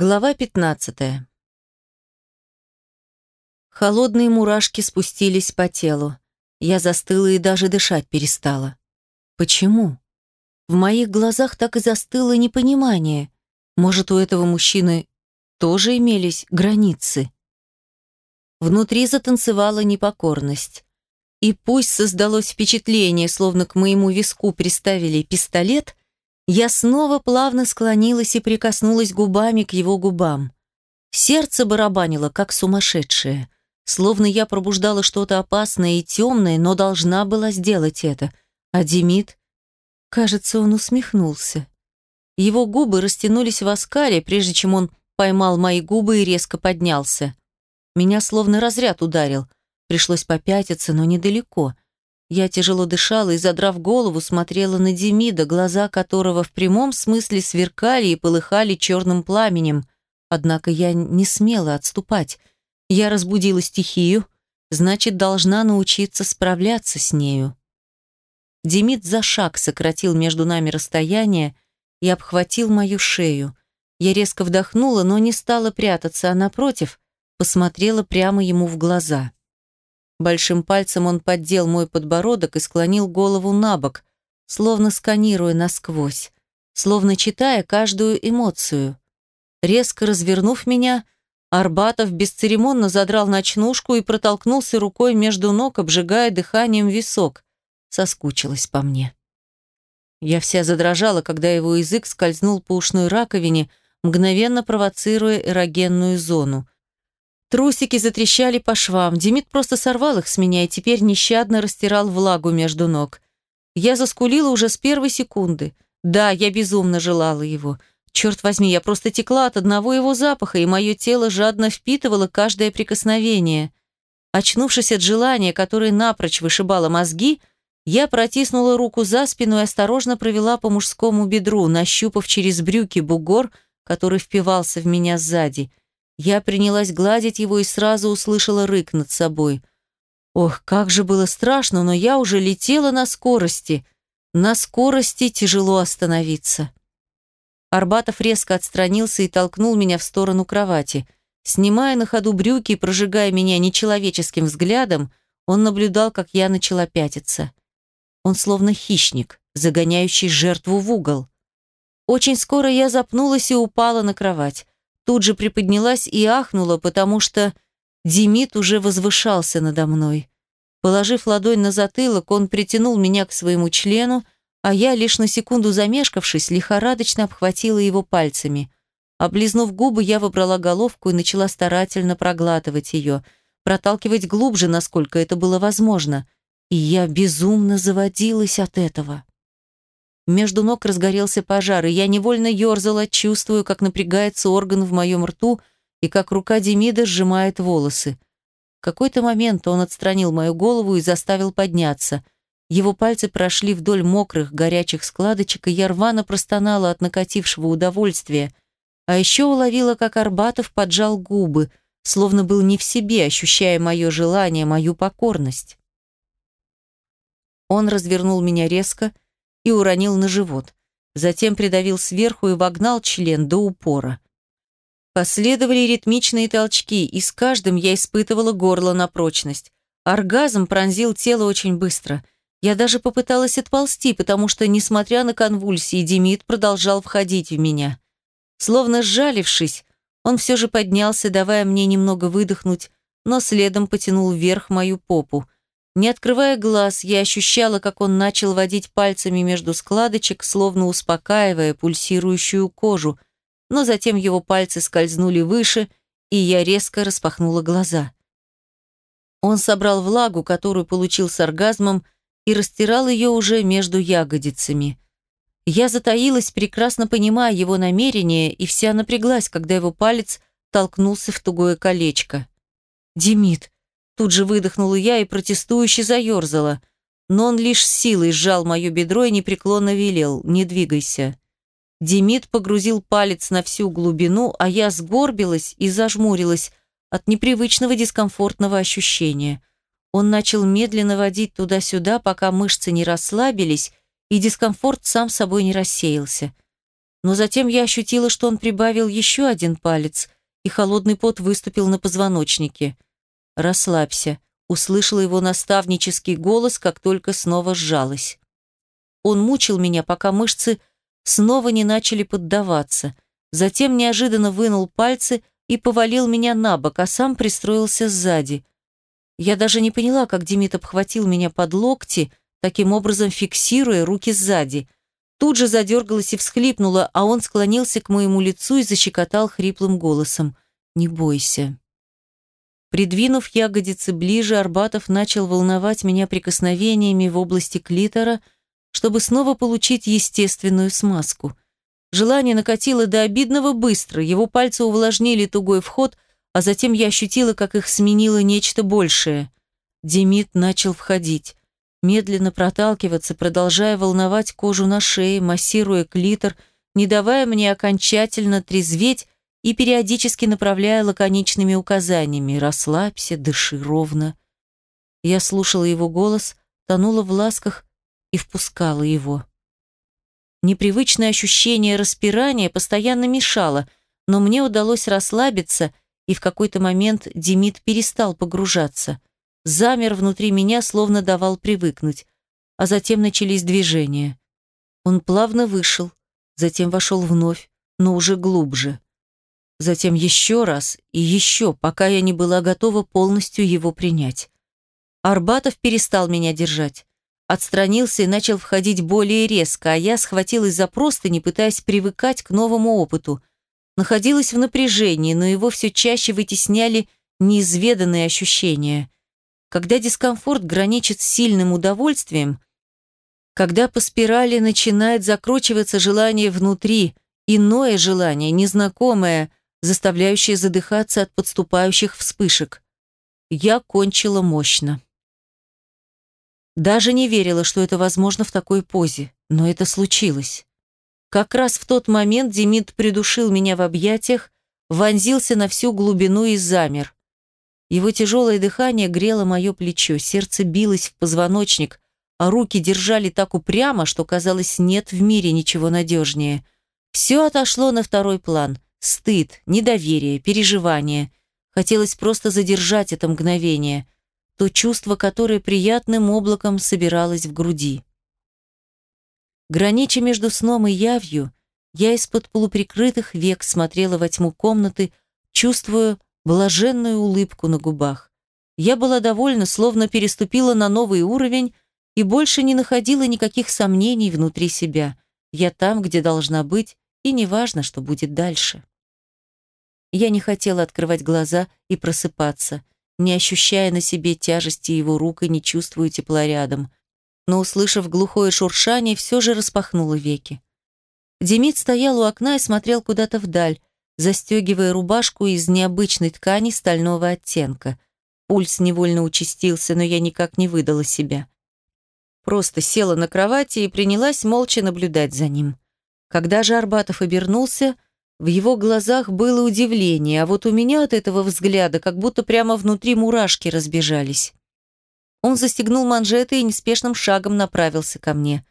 Глава 15. Холодные мурашки спустились по телу. Я застыла и даже дышать перестала. Почему? В моих глазах так и застыло непонимание. Может, у этого мужчины тоже имелись границы? Внутри затанцевала непокорность. И пусть создалось впечатление, словно к моему виску приставили пистолет, я снова плавно склонилась и прикоснулась губами к его губам. Сердце барабанило, как сумасшедшее. Словно я пробуждала что-то опасное и темное, но должна была сделать это. А Демид... Кажется, он усмехнулся. Его губы растянулись в оскале, прежде чем он поймал мои губы и резко поднялся. Меня словно разряд ударил. Пришлось попятиться, но недалеко — я тяжело дышала и, задрав голову, смотрела на Демида, глаза которого в прямом смысле сверкали и полыхали черным пламенем. Однако я не смела отступать. Я разбудила стихию, значит, должна научиться справляться с нею. Демид за шаг сократил между нами расстояние и обхватил мою шею. Я резко вдохнула, но не стала прятаться, а напротив, посмотрела прямо ему в глаза. Большим пальцем он поддел мой подбородок и склонил голову на бок, словно сканируя насквозь, словно читая каждую эмоцию. Резко развернув меня, Арбатов бесцеремонно задрал ночнушку и протолкнулся рукой между ног, обжигая дыханием висок. Соскучилась по мне. Я вся задрожала, когда его язык скользнул по ушной раковине, мгновенно провоцируя эрогенную зону. Трусики затрещали по швам. Демид просто сорвал их с меня и теперь нещадно растирал влагу между ног. Я заскулила уже с первой секунды. Да, я безумно желала его. Черт возьми, я просто текла от одного его запаха, и мое тело жадно впитывало каждое прикосновение. Очнувшись от желания, которое напрочь вышибало мозги, я протиснула руку за спину и осторожно провела по мужскому бедру, нащупав через брюки бугор, который впивался в меня сзади – я принялась гладить его и сразу услышала рык над собой. Ох, как же было страшно, но я уже летела на скорости. На скорости тяжело остановиться. Арбатов резко отстранился и толкнул меня в сторону кровати. Снимая на ходу брюки и прожигая меня нечеловеческим взглядом, он наблюдал, как я начала пятиться. Он словно хищник, загоняющий жертву в угол. Очень скоро я запнулась и упала на кровать тут же приподнялась и ахнула, потому что Демид уже возвышался надо мной. Положив ладонь на затылок, он притянул меня к своему члену, а я, лишь на секунду замешкавшись, лихорадочно обхватила его пальцами. Облизнув губы, я выбрала головку и начала старательно проглатывать ее, проталкивать глубже, насколько это было возможно. И я безумно заводилась от этого. Между ног разгорелся пожар, и я невольно ерзала, чувствую, как напрягается орган в моем рту и как рука Демида сжимает волосы. В какой-то момент он отстранил мою голову и заставил подняться. Его пальцы прошли вдоль мокрых, горячих складочек, и я рвано простонала от накатившего удовольствия. А еще уловила, как Арбатов поджал губы, словно был не в себе, ощущая мое желание, мою покорность. Он развернул меня резко, и уронил на живот. Затем придавил сверху и вогнал член до упора. Последовали ритмичные толчки, и с каждым я испытывала горло на прочность. Оргазм пронзил тело очень быстро. Я даже попыталась отползти, потому что, несмотря на конвульсии, Демид продолжал входить в меня. Словно сжалившись, он все же поднялся, давая мне немного выдохнуть, но следом потянул вверх мою попу – не открывая глаз, я ощущала, как он начал водить пальцами между складочек, словно успокаивая пульсирующую кожу, но затем его пальцы скользнули выше, и я резко распахнула глаза. Он собрал влагу, которую получил с оргазмом, и растирал ее уже между ягодицами. Я затаилась, прекрасно понимая его намерение, и вся напряглась, когда его палец толкнулся в тугое колечко. «Демид, Тут же выдохнула я и протестующе заерзала. Но он лишь силой сжал мое бедро и непреклонно велел «Не двигайся». Демид погрузил палец на всю глубину, а я сгорбилась и зажмурилась от непривычного дискомфортного ощущения. Он начал медленно водить туда-сюда, пока мышцы не расслабились и дискомфорт сам собой не рассеялся. Но затем я ощутила, что он прибавил еще один палец, и холодный пот выступил на позвоночнике. «Расслабься», — услышала его наставнический голос, как только снова сжалась. Он мучил меня, пока мышцы снова не начали поддаваться. Затем неожиданно вынул пальцы и повалил меня на бок, а сам пристроился сзади. Я даже не поняла, как Демид обхватил меня под локти, таким образом фиксируя руки сзади. Тут же задергалась и всхлипнула, а он склонился к моему лицу и защекотал хриплым голосом. «Не бойся». Придвинув ягодицы ближе, Арбатов начал волновать меня прикосновениями в области клитора, чтобы снова получить естественную смазку – Желание накатило до обидного быстро, его пальцы увлажнили тугой вход, а затем я ощутила, как их сменило нечто большее. Демид начал входить, медленно проталкиваться, продолжая волновать кожу на шее, массируя клитор, не давая мне окончательно трезветь и периодически направляя лаконичными указаниями «расслабься, дыши ровно». Я слушала его голос, тонула в ласках и впускала его. Непривычное ощущение распирания постоянно мешало, но мне удалось расслабиться, и в какой-то момент Демид перестал погружаться. Замер внутри меня, словно давал привыкнуть. А затем начались движения. Он плавно вышел, затем вошел вновь, но уже глубже. Затем еще раз и еще, пока я не была готова полностью его принять. Арбатов перестал меня держать. Отстранился и начал входить более резко, а я схватилась за простыни, пытаясь привыкать к новому опыту. Находилась в напряжении, но его все чаще вытесняли неизведанные ощущения. Когда дискомфорт граничит с сильным удовольствием, когда по спирали начинает закручиваться желание внутри, иное желание, незнакомое, заставляющее задыхаться от подступающих вспышек. Я кончила мощно. Даже не верила, что это возможно в такой позе, но это случилось. Как раз в тот момент Демид придушил меня в объятиях, вонзился на всю глубину и замер. Его тяжелое дыхание грело мое плечо, сердце билось в позвоночник, а руки держали так упрямо, что, казалось, нет в мире ничего надежнее. Все отошло на второй план. Стыд, недоверие, переживание. Хотелось просто задержать это мгновение – то чувство, которое приятным облаком собиралось в груди. Гранича между сном и явью, я из-под полуприкрытых век смотрела во тьму комнаты, чувствуя блаженную улыбку на губах. Я была довольна, словно переступила на новый уровень и больше не находила никаких сомнений внутри себя. Я там, где должна быть, и неважно, что будет дальше. Я не хотела открывать глаза и просыпаться – не ощущая на себе тяжести его рук и не чувствуя тепла рядом. Но, услышав глухое шуршание, все же распахнула веки. Демид стоял у окна и смотрел куда-то вдаль, застегивая рубашку из необычной ткани стального оттенка. Пульс невольно участился, но я никак не выдала себя. Просто села на кровати и принялась молча наблюдать за ним. Когда же Арбатов обернулся, в его глазах было удивление, а вот у меня от этого взгляда как будто прямо внутри мурашки разбежались. Он застегнул манжеты и неспешным шагом направился ко мне.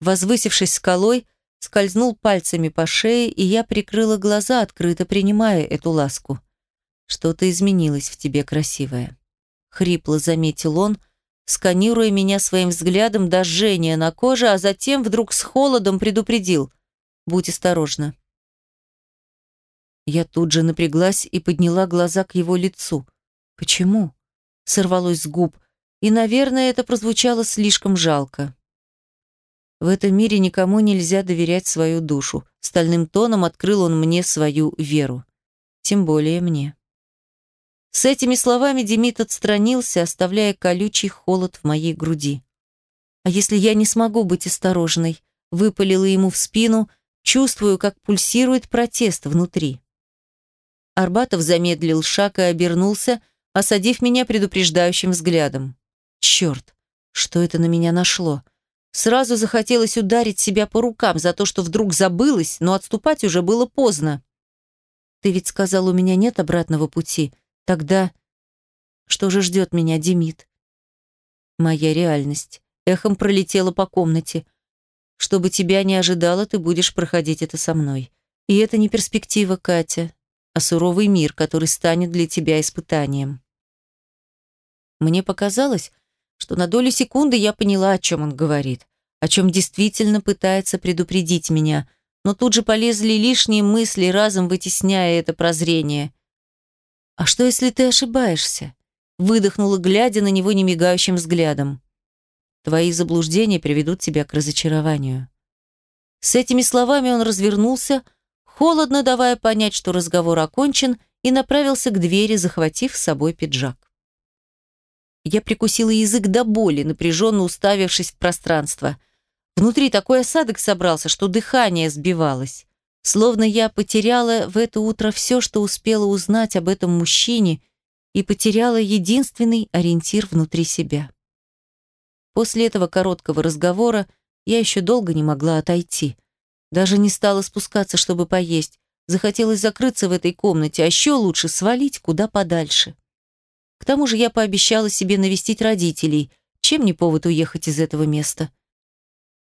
Возвысившись скалой, скользнул пальцами по шее, и я прикрыла глаза, открыто принимая эту ласку. «Что-то изменилось в тебе, красивая», — хрипло заметил он, сканируя меня своим взглядом до жжения на коже, а затем вдруг с холодом предупредил. «Будь осторожна». Я тут же напряглась и подняла глаза к его лицу. «Почему?» — сорвалось с губ, и, наверное, это прозвучало слишком жалко. В этом мире никому нельзя доверять свою душу. Стальным тоном открыл он мне свою веру. Тем более мне. С этими словами Демид отстранился, оставляя колючий холод в моей груди. «А если я не смогу быть осторожной?» Выпалила ему в спину, чувствую, как пульсирует протест внутри. Арбатов замедлил шаг и обернулся, осадив меня предупреждающим взглядом. Черт, что это на меня нашло? Сразу захотелось ударить себя по рукам за то, что вдруг забылась, но отступать уже было поздно. Ты ведь сказал, у меня нет обратного пути. Тогда что же ждет меня, Демид? Моя реальность эхом пролетела по комнате. Чтобы тебя не ожидало, ты будешь проходить это со мной. И это не перспектива, Катя, а суровый мир, который станет для тебя испытанием. Мне показалось, что на долю секунды я поняла, о чем он говорит, о чем действительно пытается предупредить меня, но тут же полезли лишние мысли, разом вытесняя это прозрение. «А что, если ты ошибаешься?» выдохнула, глядя на него немигающим взглядом. «Твои заблуждения приведут тебя к разочарованию». С этими словами он развернулся, холодно давая понять, что разговор окончен, и направился к двери, захватив с собой пиджак. Я прикусила язык до боли, напряженно уставившись в пространство. Внутри такой осадок собрался, что дыхание сбивалось. Словно я потеряла в это утро все, что успела узнать об этом мужчине, и потеряла единственный ориентир внутри себя. После этого короткого разговора я еще долго не могла отойти. Даже не стала спускаться, чтобы поесть. Захотелось закрыться в этой комнате, а еще лучше свалить куда подальше. К тому же я пообещала себе навестить родителей. Чем не повод уехать из этого места?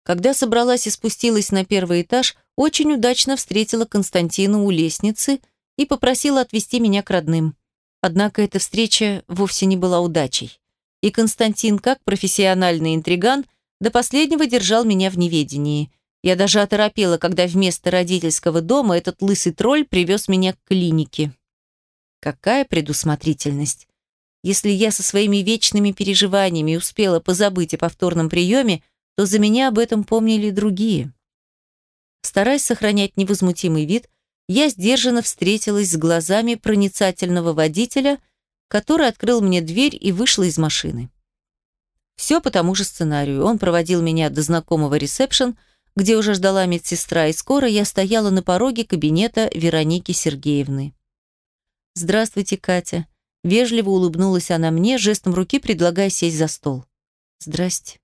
Когда собралась и спустилась на первый этаж, очень удачно встретила Константина у лестницы и попросила отвезти меня к родным. Однако эта встреча вовсе не была удачей. И Константин, как профессиональный интриган, до последнего держал меня в неведении. Я даже оторопела, когда вместо родительского дома этот лысый тролль привез меня к клинике. Какая предусмотрительность! Если я со своими вечными переживаниями успела позабыть о повторном приеме, то за меня об этом помнили другие. Стараясь сохранять невозмутимый вид, я сдержанно встретилась с глазами проницательного водителя, который открыл мне дверь и вышла из машины. Все по тому же сценарию. Он проводил меня до знакомого ресепшн, где уже ждала медсестра, и скоро я стояла на пороге кабинета Вероники Сергеевны. «Здравствуйте, Катя», Вежливо улыбнулась она мне, жестом руки предлагая сесть за стол. «Здрасте».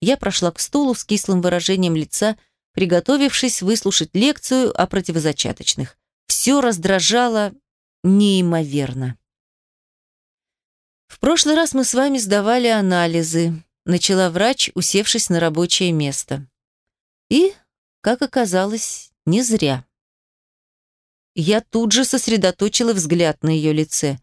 Я прошла к стулу с кислым выражением лица, приготовившись выслушать лекцию о противозачаточных. Все раздражало неимоверно. «В прошлый раз мы с вами сдавали анализы», начала врач, усевшись на рабочее место. И, как оказалось, не зря. Я тут же сосредоточила взгляд на ее лице.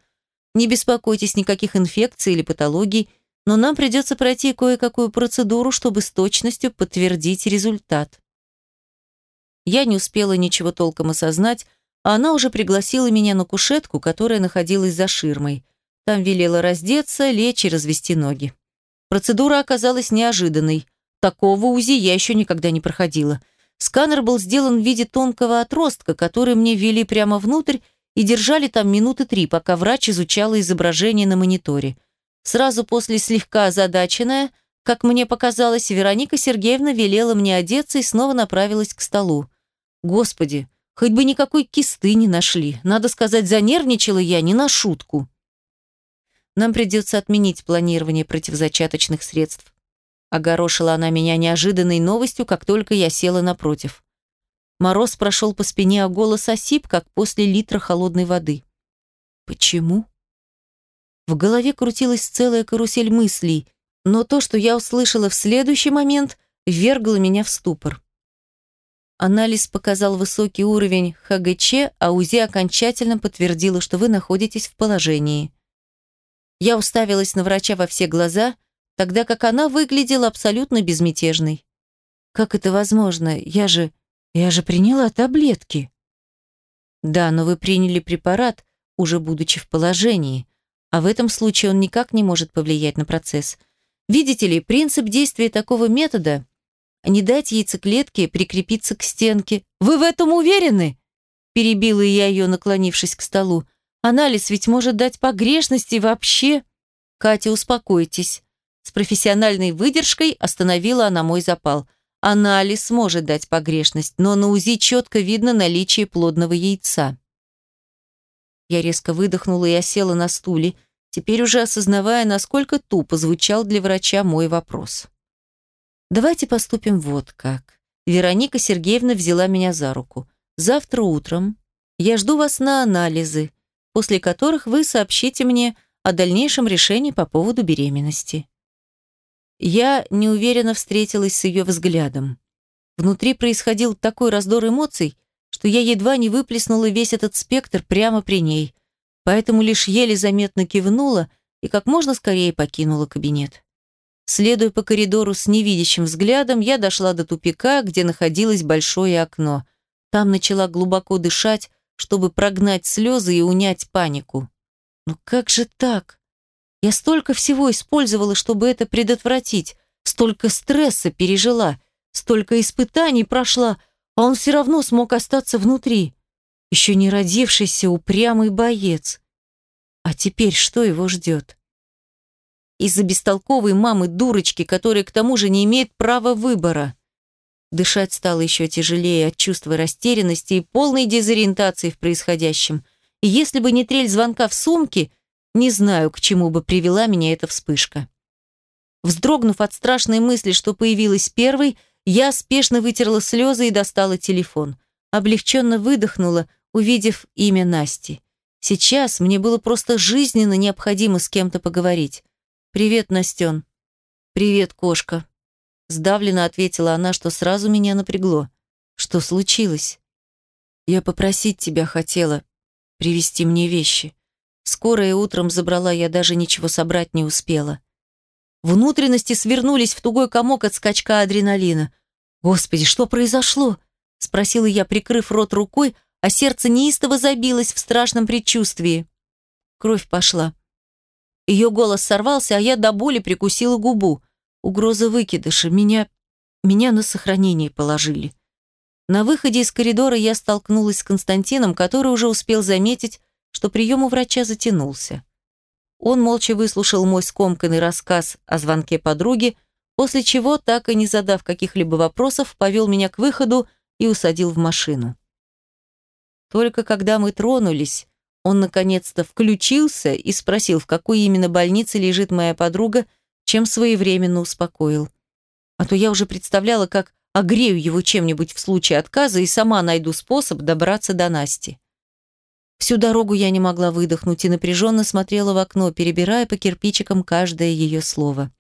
Не беспокойтесь, никаких инфекций или патологий, но нам придется пройти кое-какую процедуру, чтобы с точностью подтвердить результат. Я не успела ничего толком осознать, а она уже пригласила меня на кушетку, которая находилась за ширмой. Там велела раздеться, лечь и развести ноги. Процедура оказалась неожиданной. Такого УЗИ я еще никогда не проходила. Сканер был сделан в виде тонкого отростка, который мне ввели прямо внутрь и держали там минуты три, пока врач изучала изображение на мониторе. Сразу после слегка озадаченная, как мне показалось, Вероника Сергеевна велела мне одеться и снова направилась к столу. Господи, хоть бы никакой кисты не нашли. Надо сказать, занервничала я не на шутку. Нам придется отменить планирование противозачаточных средств. Огорошила она меня неожиданной новостью, как только я села напротив. Мороз прошел по спине, а голос осип, как после литра холодной воды. «Почему?» В голове крутилась целая карусель мыслей, но то, что я услышала в следующий момент, ввергло меня в ступор. Анализ показал высокий уровень ХГЧ, а УЗИ окончательно подтвердило, что вы находитесь в положении. Я уставилась на врача во все глаза – тогда как она выглядела абсолютно безмятежной. «Как это возможно? Я же... я же приняла таблетки». «Да, но вы приняли препарат, уже будучи в положении, а в этом случае он никак не может повлиять на процесс. Видите ли, принцип действия такого метода – не дать яйцеклетке прикрепиться к стенке. Вы в этом уверены?» Перебила я ее, наклонившись к столу. «Анализ ведь может дать погрешности вообще...» «Катя, успокойтесь. С профессиональной выдержкой остановила она мой запал. Анализ может дать погрешность, но на УЗИ четко видно наличие плодного яйца. Я резко выдохнула и осела на стуле, теперь уже осознавая, насколько тупо звучал для врача мой вопрос. «Давайте поступим вот как». Вероника Сергеевна взяла меня за руку. «Завтра утром я жду вас на анализы, после которых вы сообщите мне о дальнейшем решении по поводу беременности». Я неуверенно встретилась с ее взглядом. Внутри происходил такой раздор эмоций, что я едва не выплеснула весь этот спектр прямо при ней, поэтому лишь еле заметно кивнула и как можно скорее покинула кабинет. Следуя по коридору с невидящим взглядом, я дошла до тупика, где находилось большое окно. Там начала глубоко дышать, чтобы прогнать слезы и унять панику. Но как же так? Я столько всего использовала, чтобы это предотвратить, столько стресса пережила, столько испытаний прошла, а он все равно смог остаться внутри. Еще не родившийся упрямый боец. А теперь что его ждет? Из-за бестолковой мамы-дурочки, которая к тому же не имеет права выбора. Дышать стало еще тяжелее от чувства растерянности и полной дезориентации в происходящем. И если бы не трель звонка в сумке, не знаю, к чему бы привела меня эта вспышка. Вздрогнув от страшной мысли, что появилась первой, я спешно вытерла слезы и достала телефон. Облегченно выдохнула, увидев имя Насти. Сейчас мне было просто жизненно необходимо с кем-то поговорить. «Привет, Настен». «Привет, кошка». Сдавленно ответила она, что сразу меня напрягло. «Что случилось?» «Я попросить тебя хотела привезти мне вещи. Скорая утром забрала, я даже ничего собрать не успела. Внутренности свернулись в тугой комок от скачка адреналина. «Господи, что произошло?» – спросила я, прикрыв рот рукой, а сердце неистово забилось в страшном предчувствии. Кровь пошла. Ее голос сорвался, а я до боли прикусила губу. Угроза выкидыша. Меня... меня на сохранение положили. На выходе из коридора я столкнулась с Константином, который уже успел заметить, что прием у врача затянулся. Он молча выслушал мой скомканный рассказ о звонке подруги, после чего, так и не задав каких-либо вопросов, повел меня к выходу и усадил в машину. Только когда мы тронулись, он наконец-то включился и спросил, в какой именно больнице лежит моя подруга, чем своевременно успокоил. А то я уже представляла, как огрею его чем-нибудь в случае отказа и сама найду способ добраться до Насти. Всю дорогу я не могла выдохнуть и напряженно смотрела в окно, перебирая по кирпичикам каждое ее слово.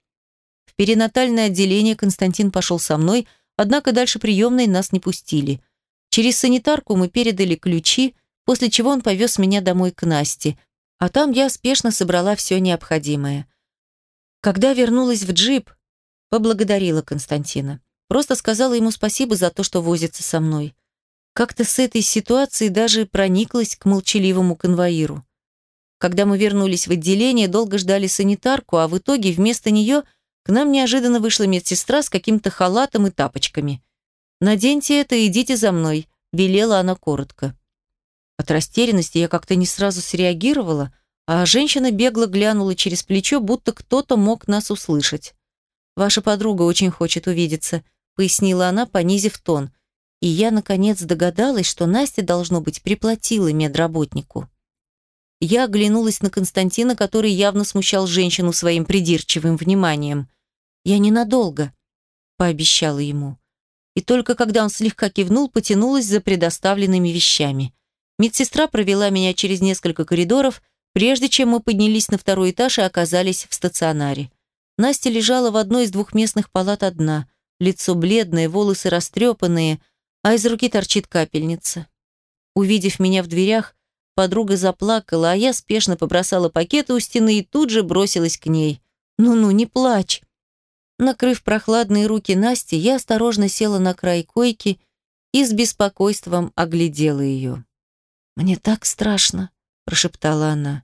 В перинатальное отделение Константин пошел со мной, однако дальше приемной нас не пустили. Через санитарку мы передали ключи, после чего он повез меня домой к Насте, а там я спешно собрала все необходимое. Когда вернулась в джип, поблагодарила Константина. Просто сказала ему спасибо за то, что возится со мной. Как-то с этой ситуацией даже прониклась к молчаливому конвоиру. Когда мы вернулись в отделение, долго ждали санитарку, а в итоге вместо нее к нам неожиданно вышла медсестра с каким-то халатом и тапочками. «Наденьте это и идите за мной», – велела она коротко. От растерянности я как-то не сразу среагировала, а женщина бегло глянула через плечо, будто кто-то мог нас услышать. «Ваша подруга очень хочет увидеться», – пояснила она, понизив тон – и я, наконец, догадалась, что Настя, должно быть, приплатила медработнику. Я оглянулась на Константина, который явно смущал женщину своим придирчивым вниманием. «Я ненадолго», — пообещала ему. И только когда он слегка кивнул, потянулась за предоставленными вещами. Медсестра провела меня через несколько коридоров, прежде чем мы поднялись на второй этаж и оказались в стационаре. Настя лежала в одной из двухместных палат одна, лицо бледное, волосы растрепанные — а из руки торчит капельница. Увидев меня в дверях, подруга заплакала, а я спешно побросала пакеты у стены и тут же бросилась к ней. «Ну-ну, не плачь!» Накрыв прохладные руки Насти, я осторожно села на край койки и с беспокойством оглядела ее. «Мне так страшно», – прошептала она.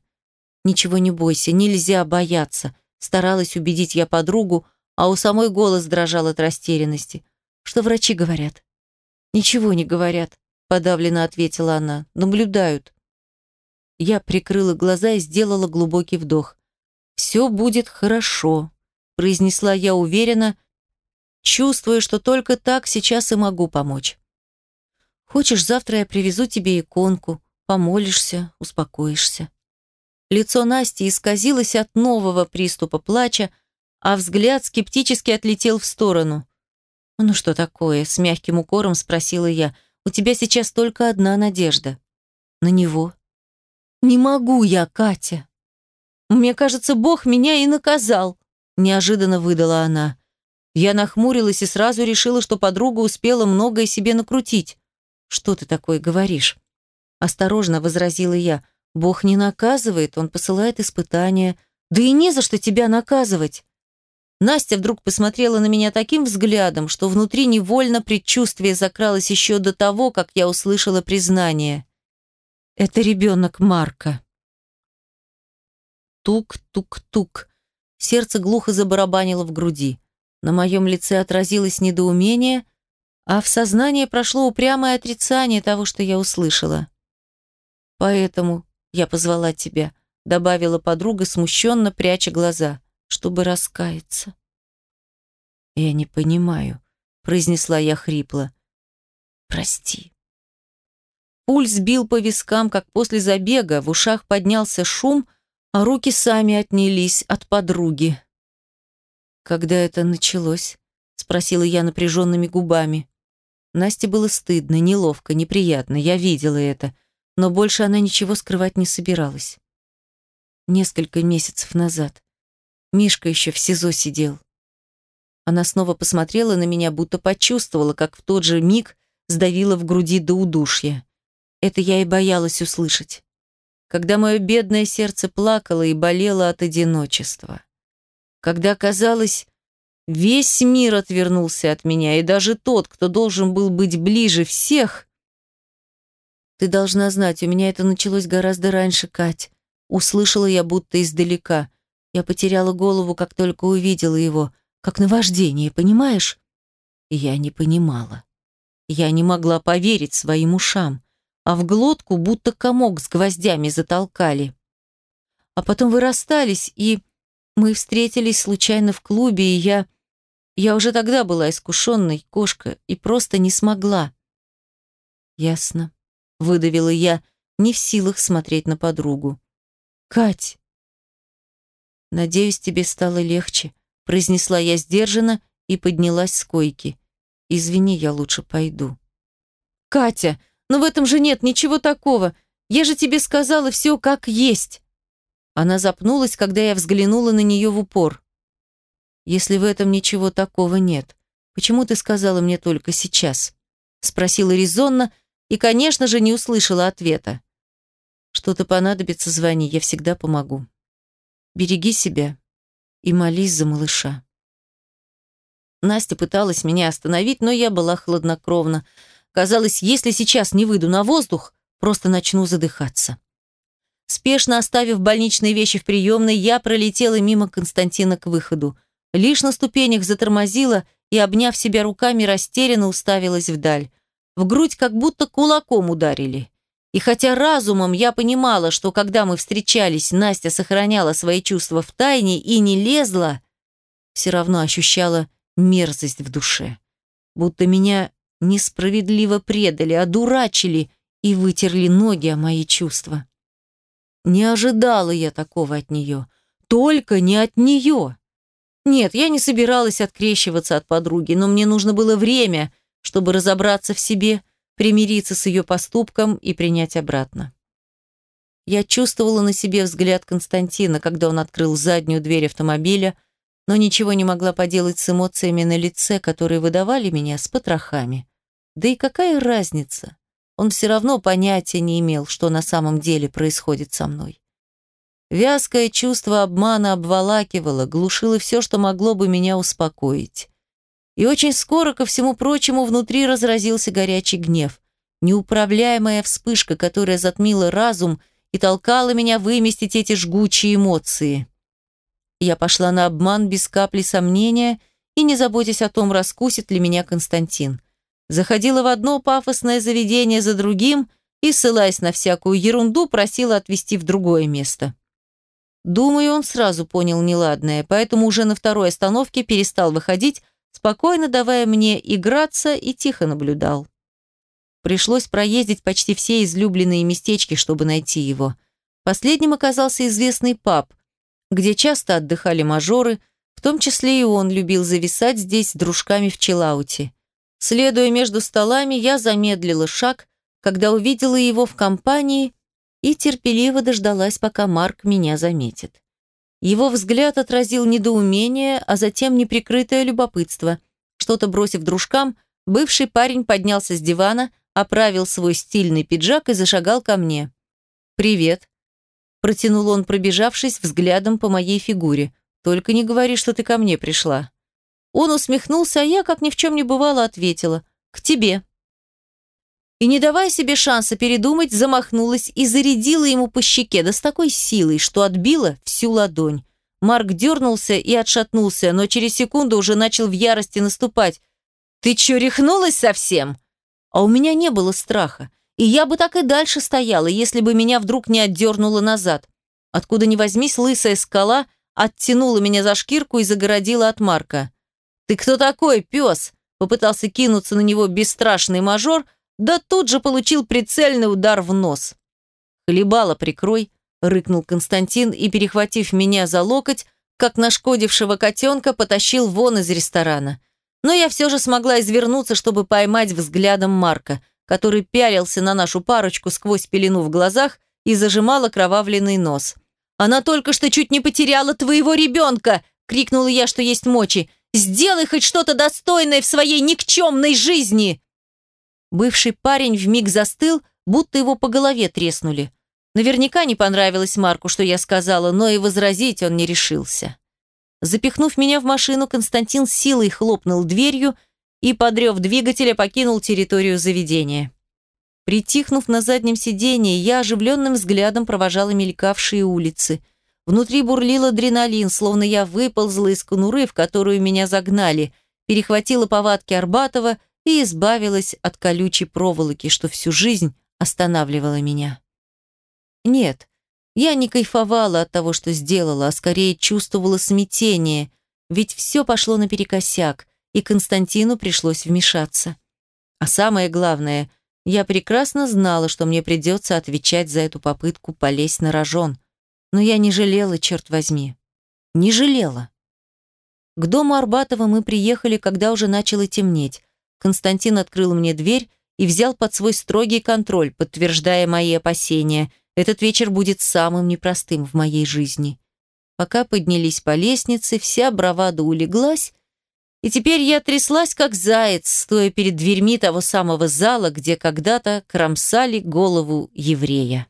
«Ничего не бойся, нельзя бояться», – старалась убедить я подругу, а у самой голос дрожал от растерянности. «Что врачи говорят?» «Ничего не говорят», — подавленно ответила она. «Наблюдают». Я прикрыла глаза и сделала глубокий вдох. «Все будет хорошо», — произнесла я уверенно, чувствуя, что только так сейчас и могу помочь. «Хочешь, завтра я привезу тебе иконку, помолишься, успокоишься». Лицо Насти исказилось от нового приступа плача, а взгляд скептически отлетел в сторону. «Ну что такое?» – с мягким укором спросила я. «У тебя сейчас только одна надежда». «На него». «Не могу я, Катя. Мне кажется, Бог меня и наказал». неожиданно выдала она. Я нахмурилась и сразу решила, что подруга успела многое себе накрутить. «Что ты такое говоришь?» Осторожно возразила я. «Бог не наказывает, Он посылает испытания. Да и не за что тебя наказывать!» Настя вдруг посмотрела на меня таким взглядом, что внутри невольно предчувствие закралось еще до того, как я услышала признание. «Это ребенок Марка». Тук-тук-тук. Сердце глухо забарабанило в груди. На моем лице отразилось недоумение, а в сознание прошло упрямое отрицание того, что я услышала. «Поэтому я позвала тебя», — добавила подруга, смущенно пряча глаза, чтобы раскаяться. «Я не понимаю», — произнесла я хрипло. «Прости». Пульс бил по вискам, как после забега, в ушах поднялся шум, а руки сами отнялись от подруги. «Когда это началось?» — спросила я напряженными губами. Насте было стыдно, неловко, неприятно, я видела это, но больше она ничего скрывать не собиралась. Несколько месяцев назад. Мишка еще в СИЗО сидел. Она снова посмотрела на меня, будто почувствовала, как в тот же миг сдавила в груди до удушья. Это я и боялась услышать. Когда мое бедное сердце плакало и болело от одиночества когда, казалось, весь мир отвернулся от меня, и даже тот, кто должен был быть ближе всех... Ты должна знать, у меня это началось гораздо раньше, Кать. Услышала я будто издалека. Я потеряла голову, как только увидела его, как наваждение, понимаешь? Я не понимала. Я не могла поверить своим ушам, а в глотку будто комок с гвоздями затолкали. А потом вы расстались, и... Мы встретились случайно в клубе, и я... Я уже тогда была искушенной, кошка, и просто не смогла. Ясно. Выдавила я, не в силах смотреть на подругу. Кать! Надеюсь, тебе стало легче, произнесла я сдержанно и поднялась с койки. Извини, я лучше пойду. Катя, но в этом же нет ничего такого. Я же тебе сказала все как есть. Она запнулась, когда я взглянула на нее в упор. «Если в этом ничего такого нет, почему ты сказала мне только сейчас?» Спросила резонно и, конечно же, не услышала ответа. «Что-то понадобится, звони, я всегда помогу. Береги себя и молись за малыша». Настя пыталась меня остановить, но я была хладнокровна. Казалось, если сейчас не выйду на воздух, просто начну задыхаться. Спешно оставив больничные вещи в приемной, я пролетела мимо Константина к выходу. Лишь на ступенях затормозила и, обняв себя руками, растерянно уставилась вдаль. В грудь как будто кулаком ударили. И хотя разумом я понимала, что когда мы встречались, Настя сохраняла свои чувства в тайне и не лезла, все равно ощущала мерзость в душе. Будто меня несправедливо предали, одурачили и вытерли ноги о мои чувства. Не ожидала я такого от нее. Только не от нее. Нет, я не собиралась открещиваться от подруги, но мне нужно было время, чтобы разобраться в себе, примириться с ее поступком и принять обратно. Я чувствовала на себе взгляд Константина, когда он открыл заднюю дверь автомобиля, но ничего не могла поделать с эмоциями на лице, которые выдавали меня с потрохами. Да и какая разница? Он все равно понятия не имел, что на самом деле происходит со мной. Вязкое чувство обмана обволакивало, глушило все, что могло бы меня успокоить. И очень скоро, ко всему прочему, внутри разразился горячий гнев. Неуправляемая вспышка, которая затмила разум и толкала меня выместить эти жгучие эмоции. Я пошла на обман без капли сомнения и не заботясь о том, раскусит ли меня Константин заходила в одно пафосное заведение за другим и, ссылаясь на всякую ерунду, просила отвезти в другое место. Думаю, он сразу понял неладное, поэтому уже на второй остановке перестал выходить, спокойно давая мне играться и тихо наблюдал. Пришлось проездить почти все излюбленные местечки, чтобы найти его. Последним оказался известный паб, где часто отдыхали мажоры, в том числе и он любил зависать здесь с дружками в Челауте. Следуя между столами, я замедлила шаг, когда увидела его в компании и терпеливо дождалась, пока Марк меня заметит. Его взгляд отразил недоумение, а затем неприкрытое любопытство. Что-то бросив дружкам, бывший парень поднялся с дивана, оправил свой стильный пиджак и зашагал ко мне. «Привет», – протянул он, пробежавшись взглядом по моей фигуре. «Только не говори, что ты ко мне пришла». Он усмехнулся, а я, как ни в чем не бывало, ответила. «К тебе». И, не давая себе шанса передумать, замахнулась и зарядила ему по щеке, да с такой силой, что отбила всю ладонь. Марк дернулся и отшатнулся, но через секунду уже начал в ярости наступать. «Ты чё, рехнулась совсем?» А у меня не было страха. И я бы так и дальше стояла, если бы меня вдруг не отдернуло назад. Откуда ни возьмись, лысая скала оттянула меня за шкирку и загородила от Марка. «Ты кто такой, пес?» Попытался кинуться на него бесстрашный мажор, да тут же получил прицельный удар в нос. «Хлебало прикрой», — рыкнул Константин и, перехватив меня за локоть, как нашкодившего котенка, потащил вон из ресторана. Но я все же смогла извернуться, чтобы поймать взглядом Марка, который пялился на нашу парочку сквозь пелену в глазах и зажимал окровавленный нос. «Она только что чуть не потеряла твоего ребенка!» — крикнула я, что есть мочи. Сделай хоть что-то достойное в своей никчемной жизни!» Бывший парень вмиг застыл, будто его по голове треснули. Наверняка не понравилось Марку, что я сказала, но и возразить он не решился. Запихнув меня в машину, Константин силой хлопнул дверью и, подрев двигателя, покинул территорию заведения. Притихнув на заднем сиденье, я оживленным взглядом провожала мелькавшие улицы – Внутри бурлил адреналин, словно я выползла из конуры, в которую меня загнали, перехватила повадки Арбатова и избавилась от колючей проволоки, что всю жизнь останавливала меня. Нет, я не кайфовала от того, что сделала, а скорее чувствовала смятение, ведь все пошло наперекосяк, и Константину пришлось вмешаться. А самое главное, я прекрасно знала, что мне придется отвечать за эту попытку полезть на рожон – но я не жалела, черт возьми. Не жалела. К дому Арбатова мы приехали, когда уже начало темнеть. Константин открыл мне дверь и взял под свой строгий контроль, подтверждая мои опасения. Этот вечер будет самым непростым в моей жизни. Пока поднялись по лестнице, вся бравада улеглась, и теперь я тряслась, как заяц, стоя перед дверьми того самого зала, где когда-то кромсали голову еврея.